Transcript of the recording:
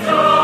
Amen.